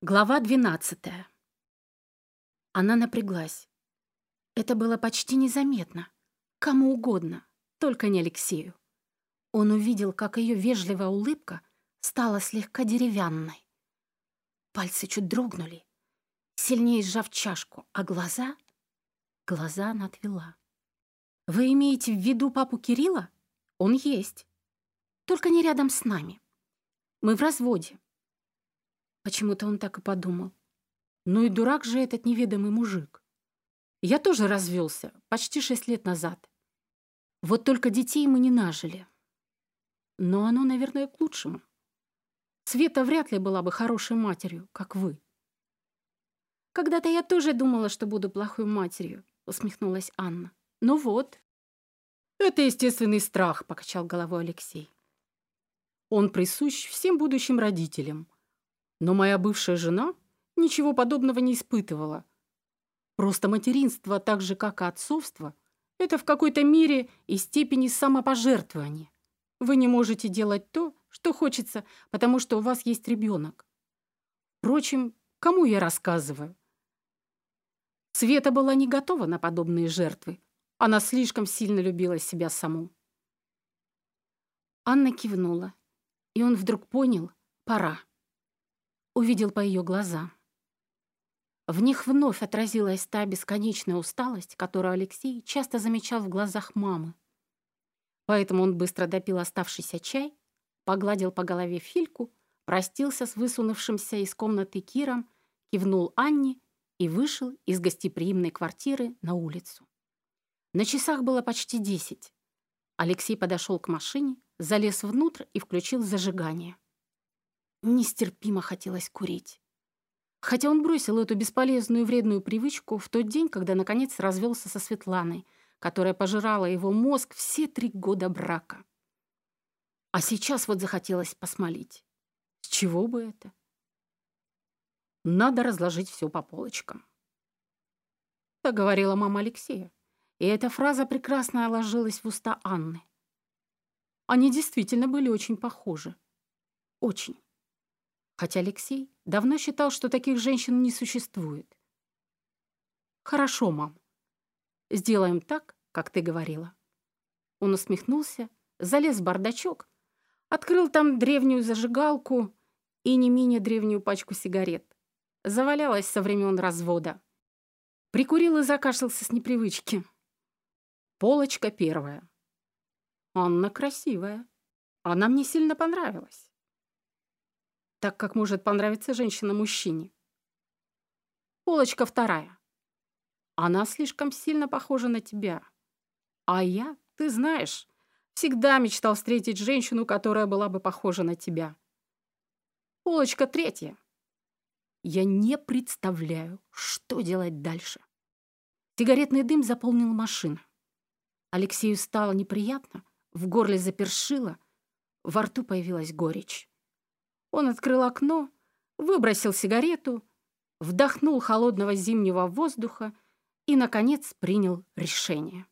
Глава 12. Она напряглась. Это было почти незаметно. Кому угодно, только не Алексею. Он увидел, как ее вежливая улыбка стала слегка деревянной. Пальцы чуть дрогнули, сильнее сжав чашку, а глаза... Глаза она отвела. «Вы имеете в виду папу Кирилла? Он есть. Только не рядом с нами. Мы в разводе. Почему-то он так и подумал. Ну и дурак же этот неведомый мужик. Я тоже развелся почти шесть лет назад. Вот только детей мы не нажили. Но оно, наверное, к лучшему. Света вряд ли была бы хорошей матерью, как вы. Когда-то я тоже думала, что буду плохой матерью, усмехнулась Анна. Ну вот. Это естественный страх, покачал головой Алексей. Он присущ всем будущим родителям. Но моя бывшая жена ничего подобного не испытывала. Просто материнство, так же как и отцовство, это в какой-то мере и степени самопожертвования. Вы не можете делать то, что хочется, потому что у вас есть ребенок. Впрочем, кому я рассказываю? Света была не готова на подобные жертвы. Она слишком сильно любила себя саму. Анна кивнула, и он вдруг понял — пора увидел по ее глазам. В них вновь отразилась та бесконечная усталость, которую Алексей часто замечал в глазах мамы. Поэтому он быстро допил оставшийся чай, погладил по голове Фильку, простился с высунувшимся из комнаты Киром, кивнул Анне и вышел из гостеприимной квартиры на улицу. На часах было почти десять. Алексей подошел к машине, залез внутрь и включил зажигание. Нестерпимо хотелось курить. Хотя он бросил эту бесполезную вредную привычку в тот день, когда наконец развелся со Светланой, которая пожирала его мозг все три года брака. А сейчас вот захотелось посмолить. С чего бы это? Надо разложить все по полочкам. Так говорила мама Алексея. И эта фраза прекрасно ложилась в уста Анны. Они действительно были очень похожи. Очень хотя Алексей давно считал, что таких женщин не существует. «Хорошо, мам. Сделаем так, как ты говорила». Он усмехнулся, залез в бардачок, открыл там древнюю зажигалку и не менее древнюю пачку сигарет. Завалялась со времен развода. Прикурил и закашлялся с непривычки. Полочка первая. Анна красивая. Она мне сильно понравилась так как может понравиться женщина мужчине. Полочка вторая. Она слишком сильно похожа на тебя. А я, ты знаешь, всегда мечтал встретить женщину, которая была бы похожа на тебя. Полочка третья. Я не представляю, что делать дальше. Сигаретный дым заполнил машину. Алексею стало неприятно, в горле запершило, во рту появилась горечь. Он открыл окно, выбросил сигарету, вдохнул холодного зимнего воздуха и, наконец, принял решение.